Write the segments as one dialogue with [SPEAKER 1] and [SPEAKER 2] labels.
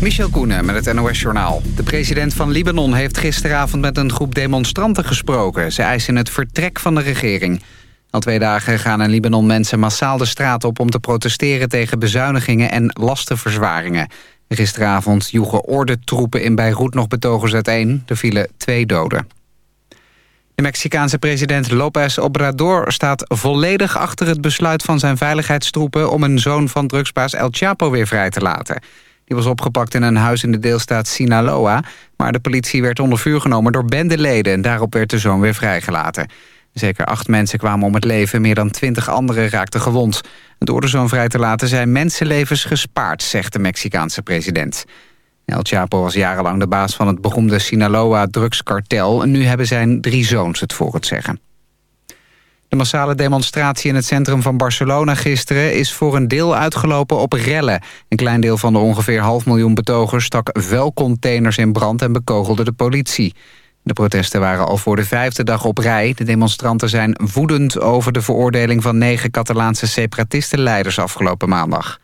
[SPEAKER 1] Michel Koenen met het NOS-journaal. De president van Libanon heeft gisteravond met een groep demonstranten gesproken. Ze eisen het vertrek van de regering. Al twee dagen gaan in Libanon mensen massaal de straat op... om te protesteren tegen bezuinigingen en lastenverzwaringen. Gisteravond joegen ordentroepen in Beirut nog betogers uiteen. Er vielen twee doden. De Mexicaanse president López Obrador staat volledig achter het besluit van zijn veiligheidstroepen om een zoon van drugsbaas El Chapo weer vrij te laten. Die was opgepakt in een huis in de deelstaat Sinaloa, maar de politie werd onder vuur genomen door bendeleden en daarop werd de zoon weer vrijgelaten. Zeker acht mensen kwamen om het leven, meer dan twintig anderen raakten gewond. Door de zoon vrij te laten zijn mensenlevens gespaard, zegt de Mexicaanse president. El Chapo was jarenlang de baas van het beroemde Sinaloa-drugskartel... en nu hebben zijn drie zoons het voor het zeggen. De massale demonstratie in het centrum van Barcelona gisteren... is voor een deel uitgelopen op rellen. Een klein deel van de ongeveer half miljoen betogers... stak vuilcontainers in brand en bekogelde de politie. De protesten waren al voor de vijfde dag op rij. De demonstranten zijn woedend over de veroordeling... van negen Catalaanse separatistenleiders afgelopen maandag.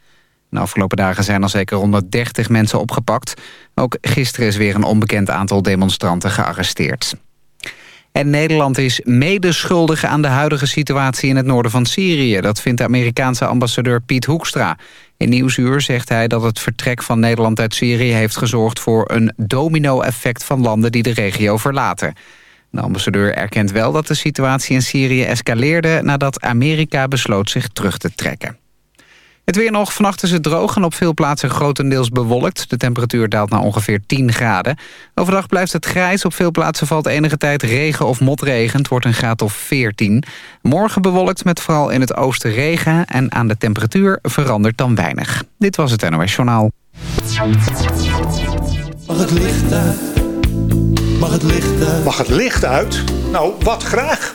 [SPEAKER 1] De afgelopen dagen zijn al zeker 130 mensen opgepakt. Ook gisteren is weer een onbekend aantal demonstranten gearresteerd. En Nederland is medeschuldig aan de huidige situatie in het noorden van Syrië. Dat vindt de Amerikaanse ambassadeur Piet Hoekstra. In Nieuwsuur zegt hij dat het vertrek van Nederland uit Syrië... heeft gezorgd voor een domino-effect van landen die de regio verlaten. De ambassadeur erkent wel dat de situatie in Syrië escaleerde... nadat Amerika besloot zich terug te trekken. Het weer nog. Vannacht is het droog en op veel plaatsen grotendeels bewolkt. De temperatuur daalt naar ongeveer 10 graden. Overdag blijft het grijs. Op veel plaatsen valt enige tijd regen of motregen. Het wordt een graad of 14. Morgen bewolkt met vooral in het oosten regen. En aan de temperatuur verandert dan weinig. Dit was het NOS Journaal.
[SPEAKER 2] Mag het licht uit? Mag het licht uit?
[SPEAKER 3] Mag het licht uit? Nou, wat graag.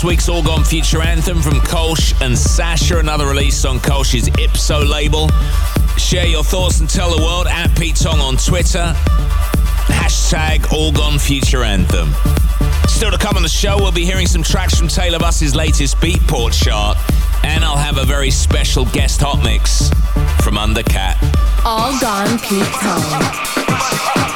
[SPEAKER 4] This week's All Gone Future Anthem from Kolsch and Sasha, another release on Kolsch's Ipso label. Share your thoughts and tell the world at Pete Tong on Twitter. Hashtag All Gone Future Anthem. Still to come on the show, we'll be hearing some tracks from Taylor Buss's latest Beatport chart, and I'll have a very special guest hot mix from Undercat.
[SPEAKER 5] All Gone Pete Tong.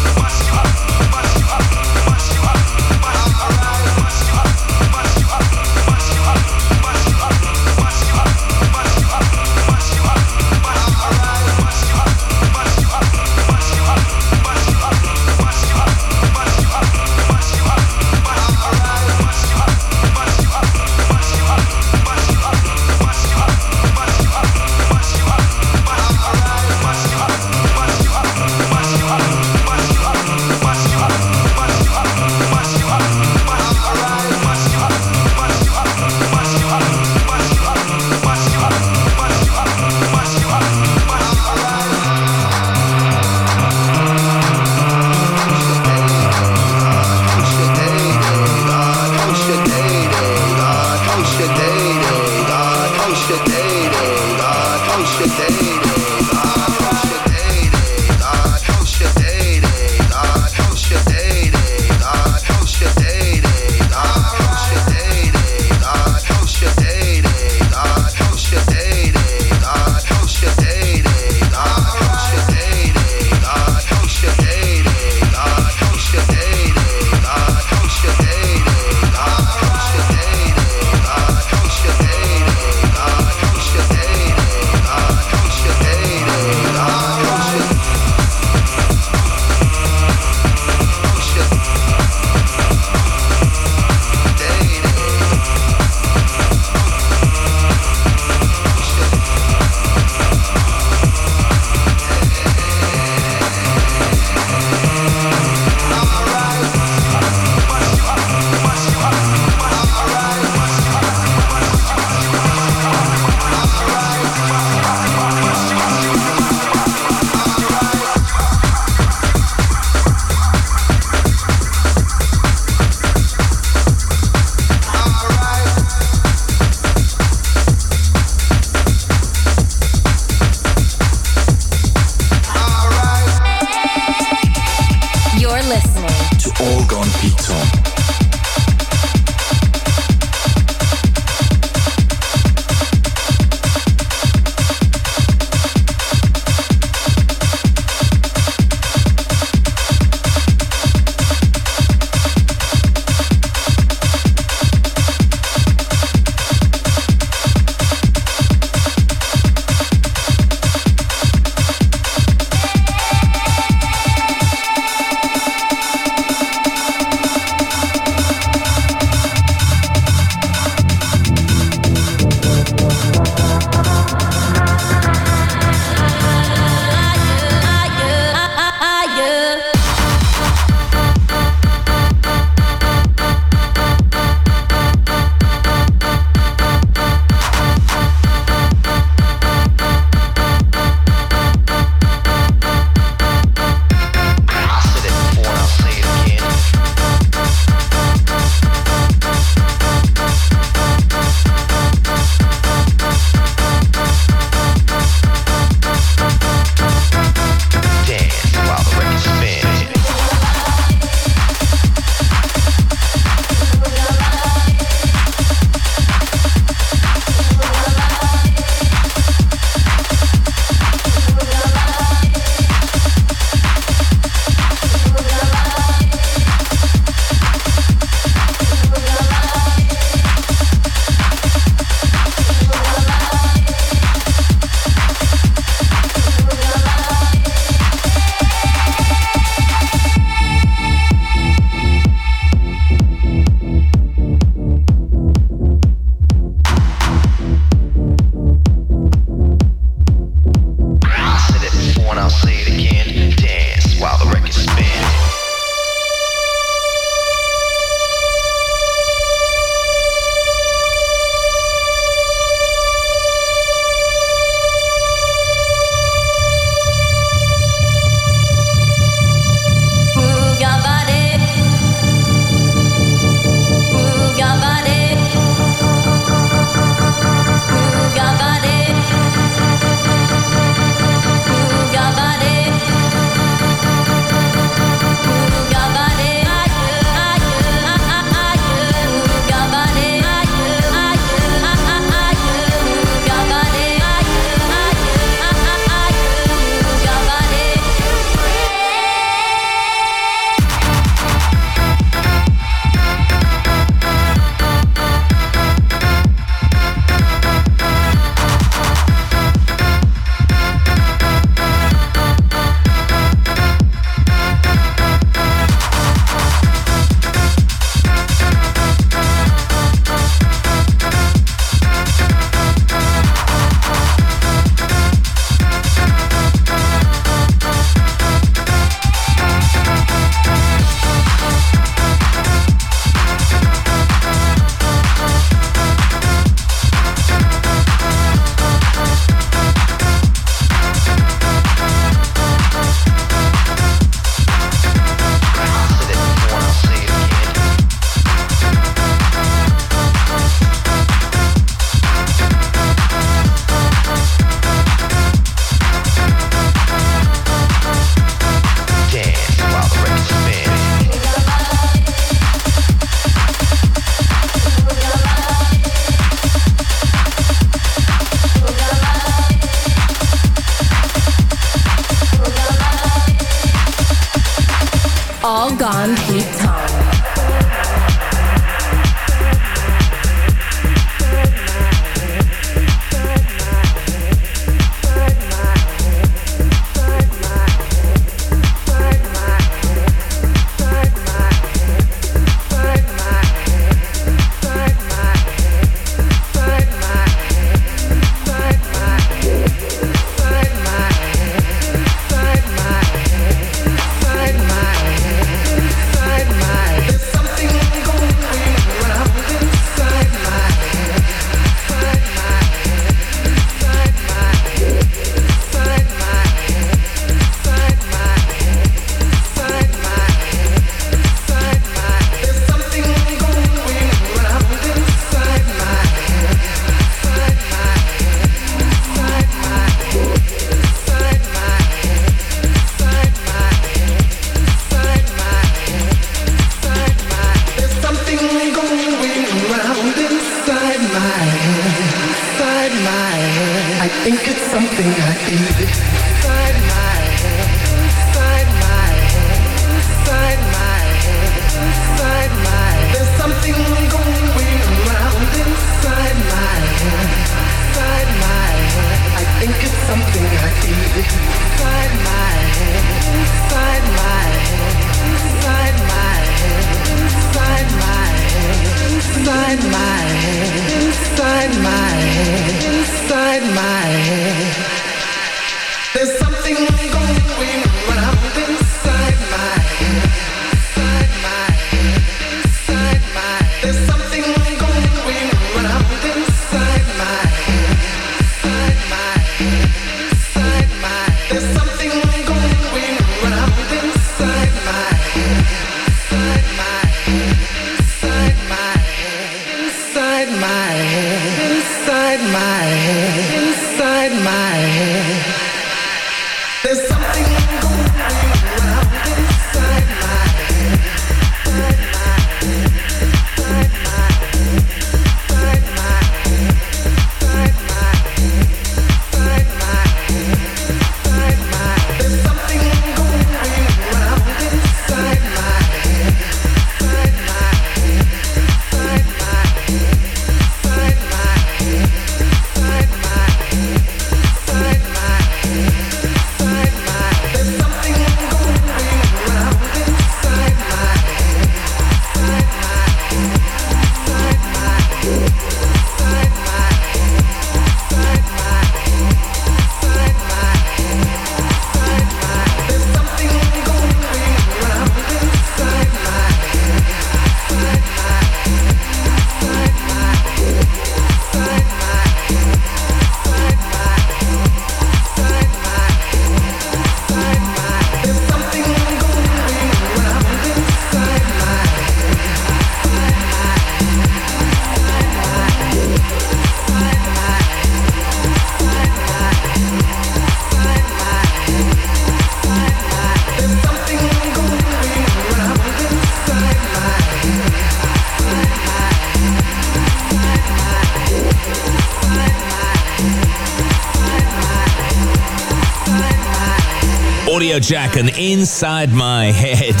[SPEAKER 4] Audio Jack and Inside My Head.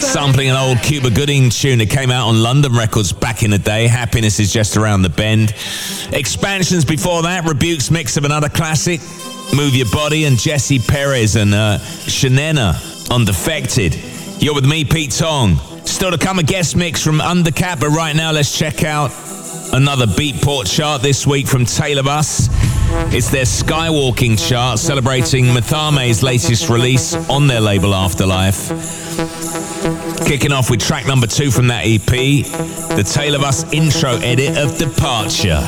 [SPEAKER 4] Sampling an old Cuba Gooding tune that came out on London Records back in the day. Happiness is just around the bend. Expansions before that, Rebuke's mix of another classic, Move Your Body, and Jesse Perez and uh, Shanena on Defected. You're with me, Pete Tong. Still to come a guest mix from Undercat, but right now let's check out another Beatport chart this week from Taylor Bus. It's their Skywalking chart celebrating Mathame's latest release on their label Afterlife. Kicking off with track number two from that EP, the Tale of Us intro edit of Departure.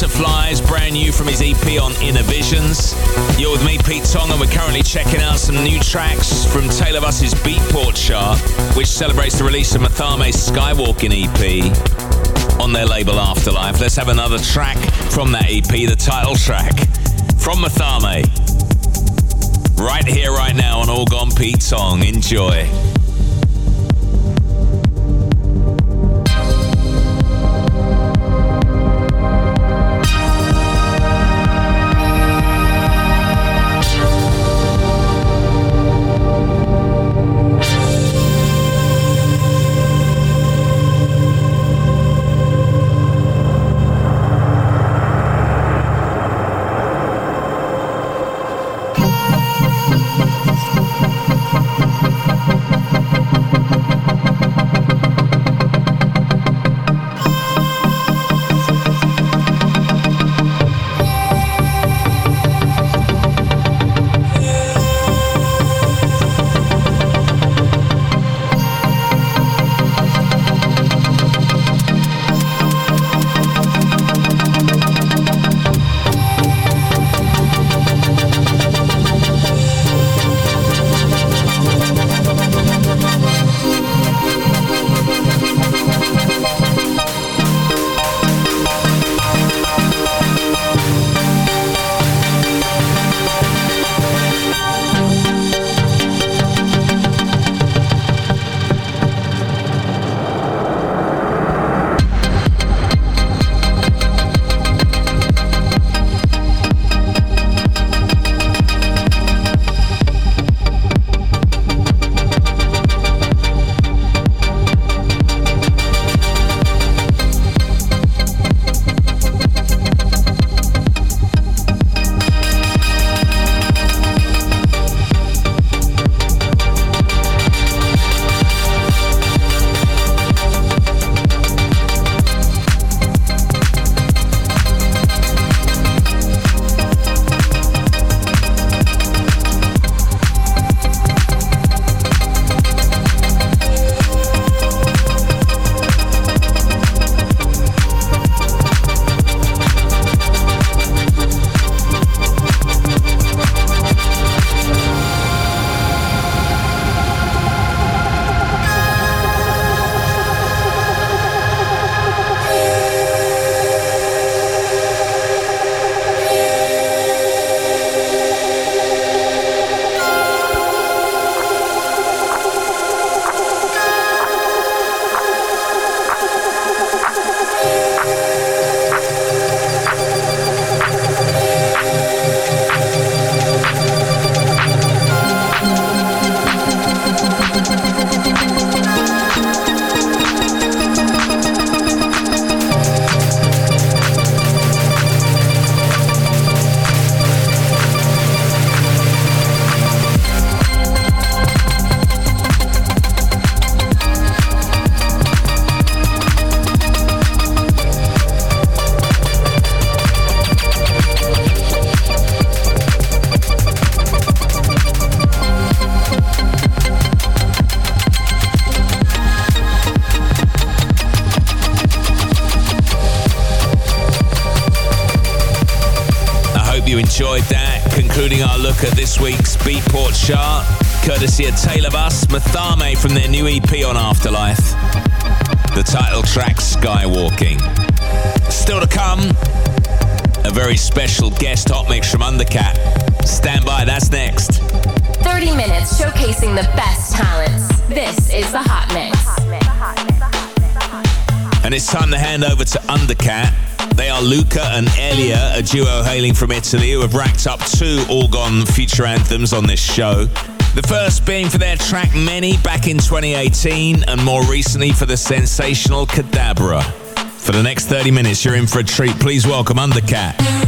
[SPEAKER 4] Butterflies, brand new from his EP on Inner Visions. You're with me, Pete Tong, and we're currently checking out some new tracks from Taylor Buss's Beatport chart, which celebrates the release of Mathame's Skywalking EP on their label Afterlife. Let's have another track from that EP, the title track from Mathame. Right here, right now on All Gone Pete Tong. Enjoy. Courtesy of Taylor Bus, Mathame from their new EP on Afterlife. The title track, Skywalking. Still to come, a very special guest hot mix from Undercat. Stand by, that's next.
[SPEAKER 5] 30 minutes showcasing the best talents. This is the Hot Mix.
[SPEAKER 4] And it's time to hand over to Undercat. They are Luca and Elia, a duo hailing from Italy who have racked up two All Gone feature anthems on this show. The first being for their track Many back in 2018, and more recently for the sensational Cadabra. For the next 30 minutes, you're in for a treat. Please welcome Undercat.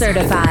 [SPEAKER 6] Certified.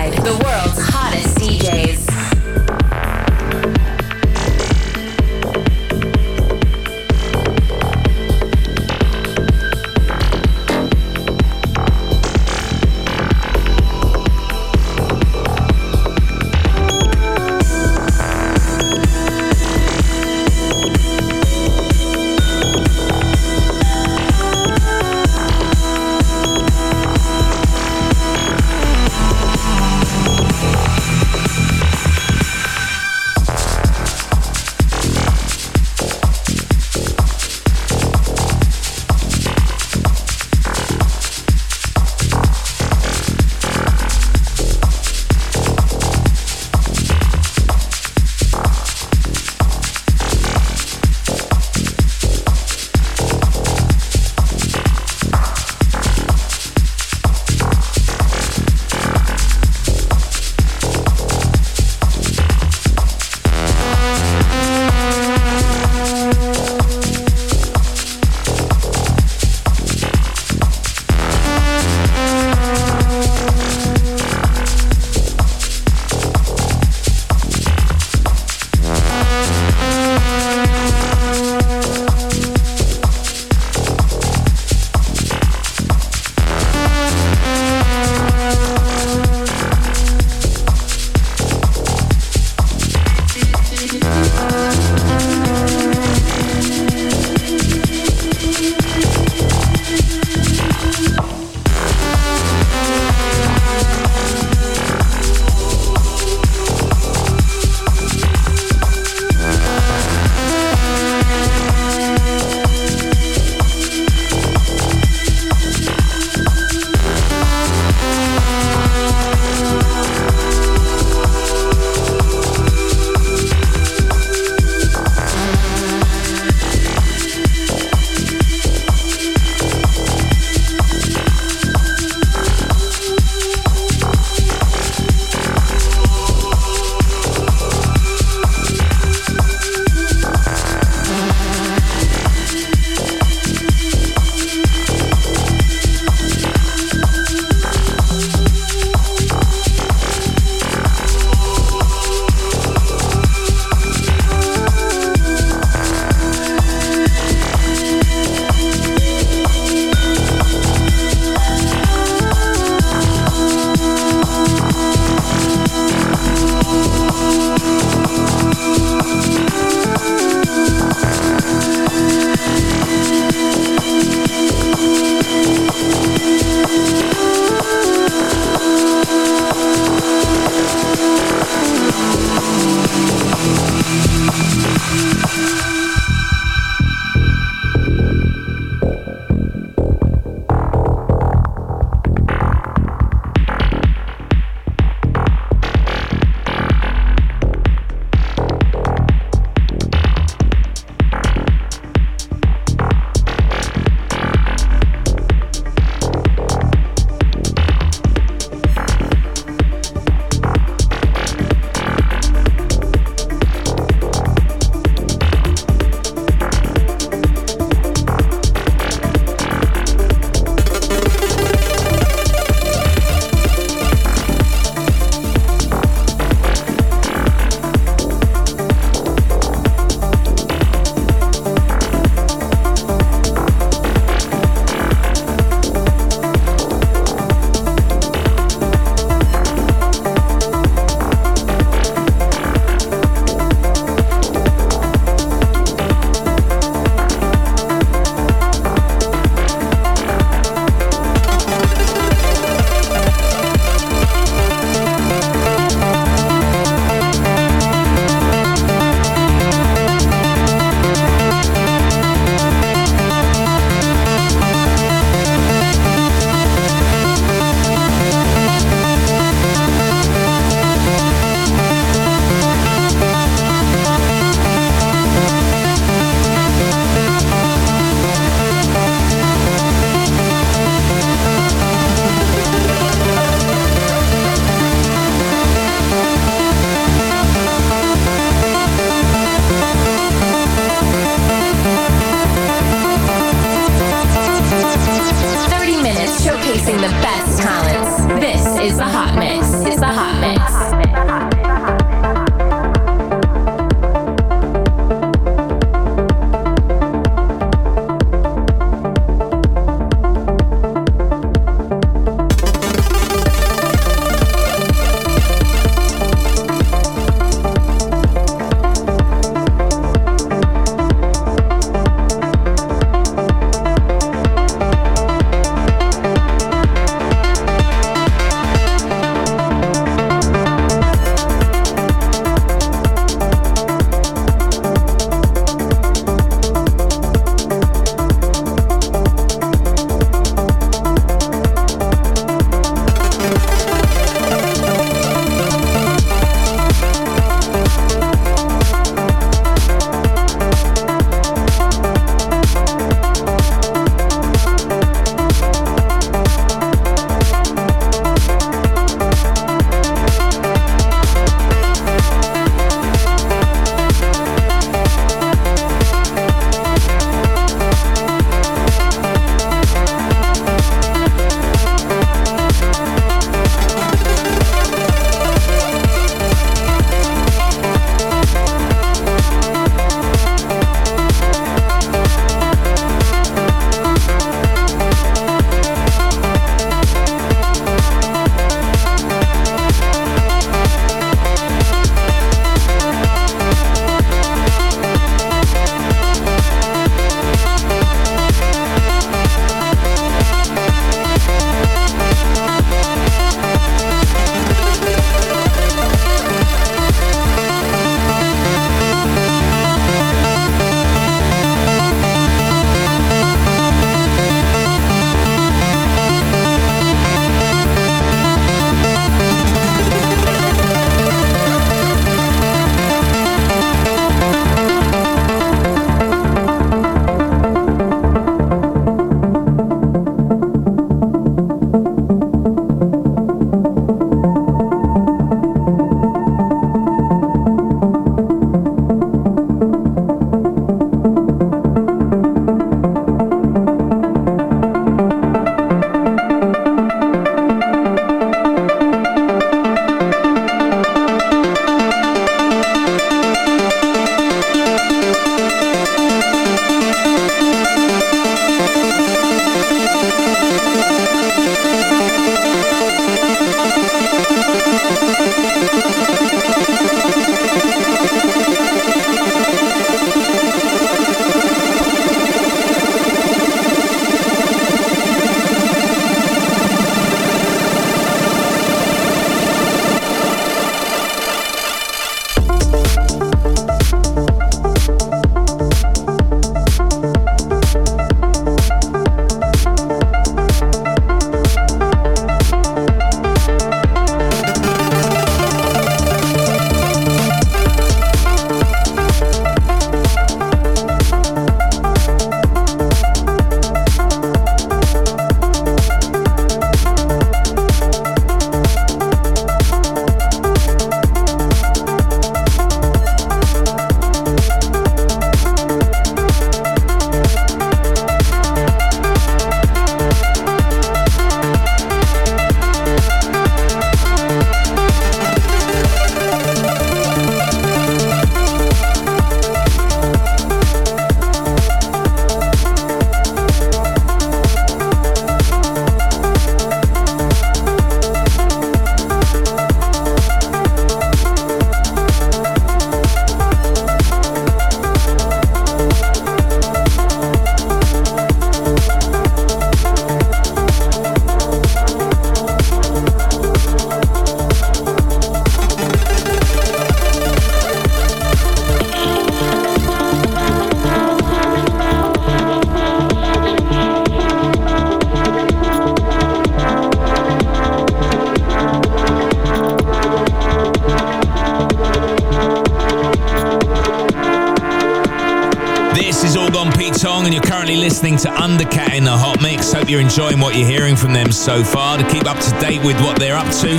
[SPEAKER 4] So far. To keep up to date with what they're up to,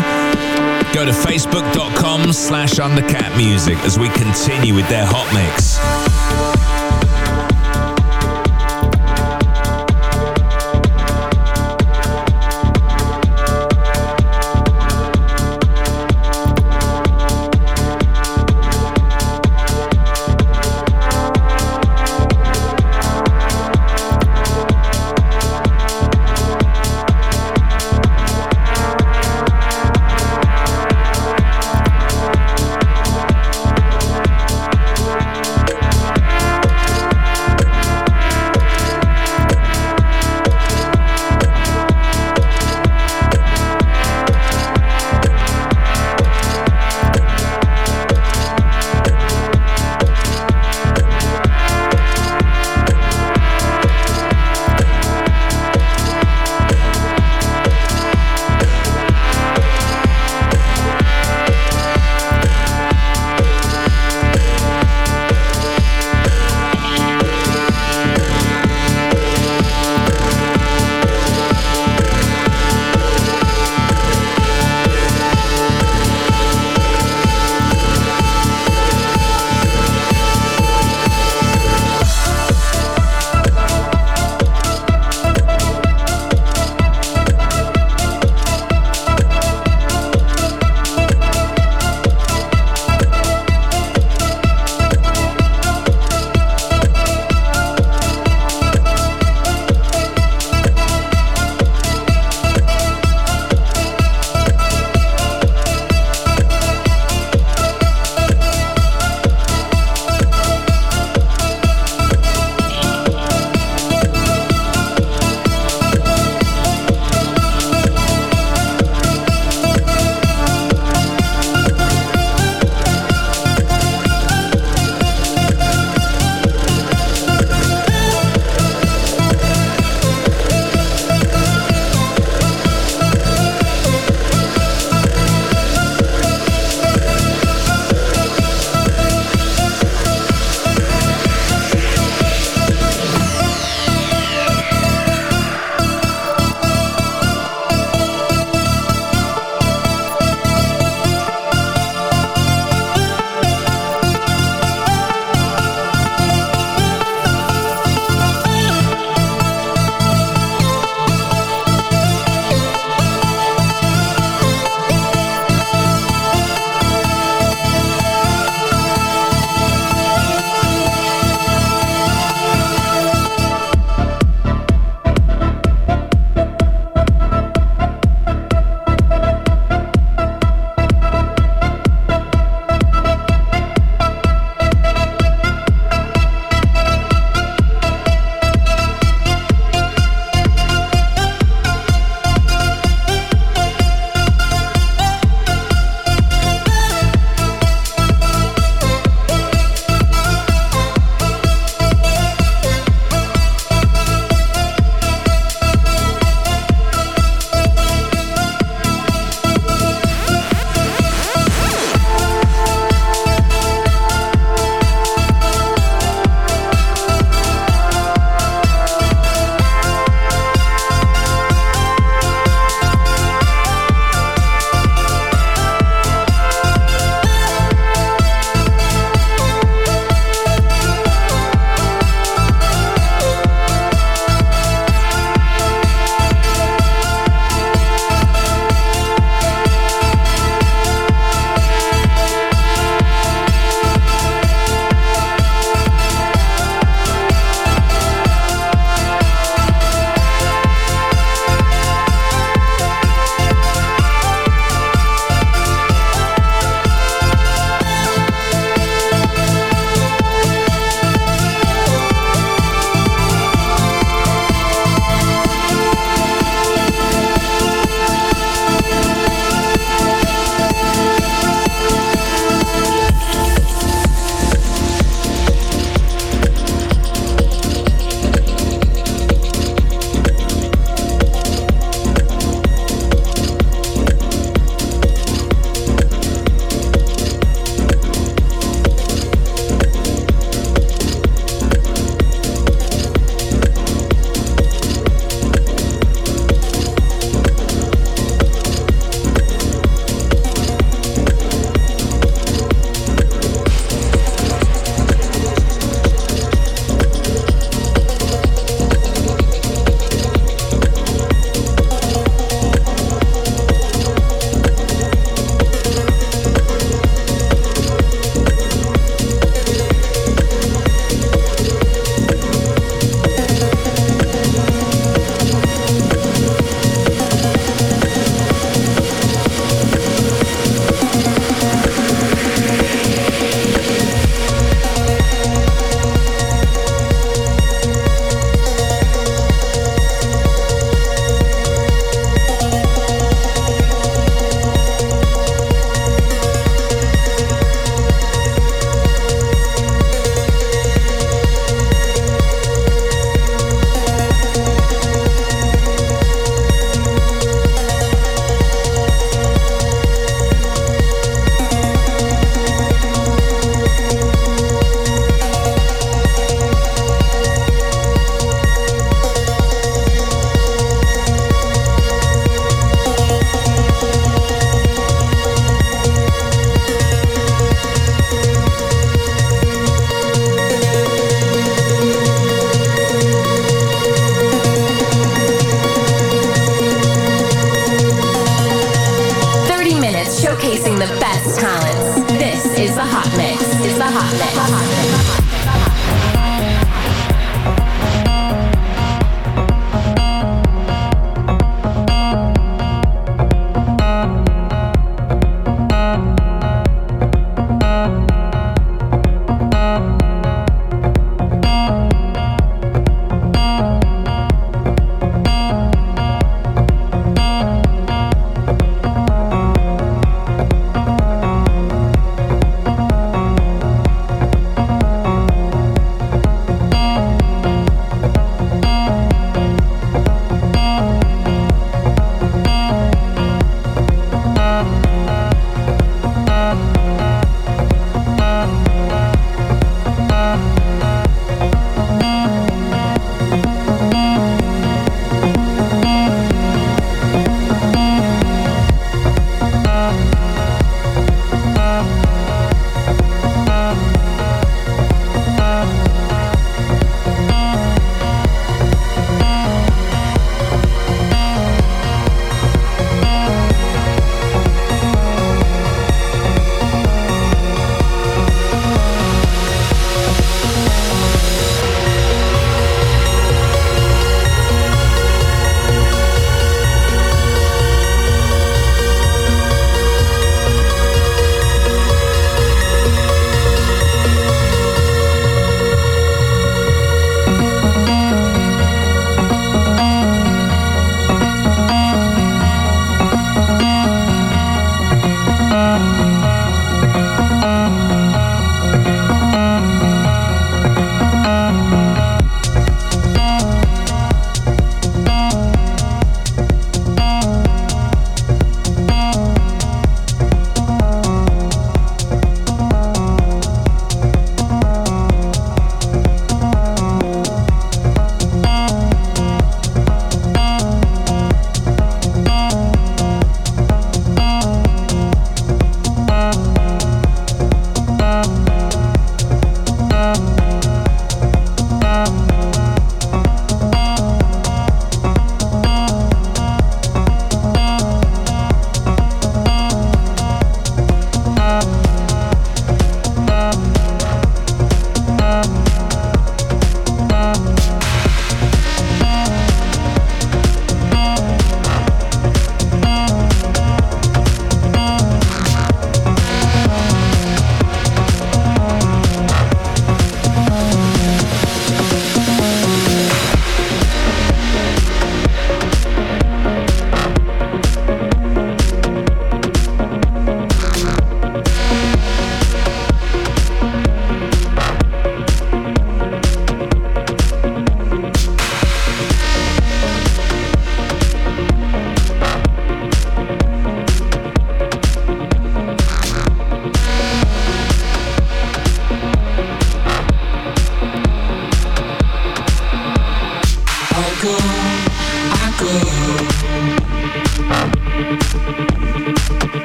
[SPEAKER 4] go to facebook.com slash undercat music as we continue with their hot mix.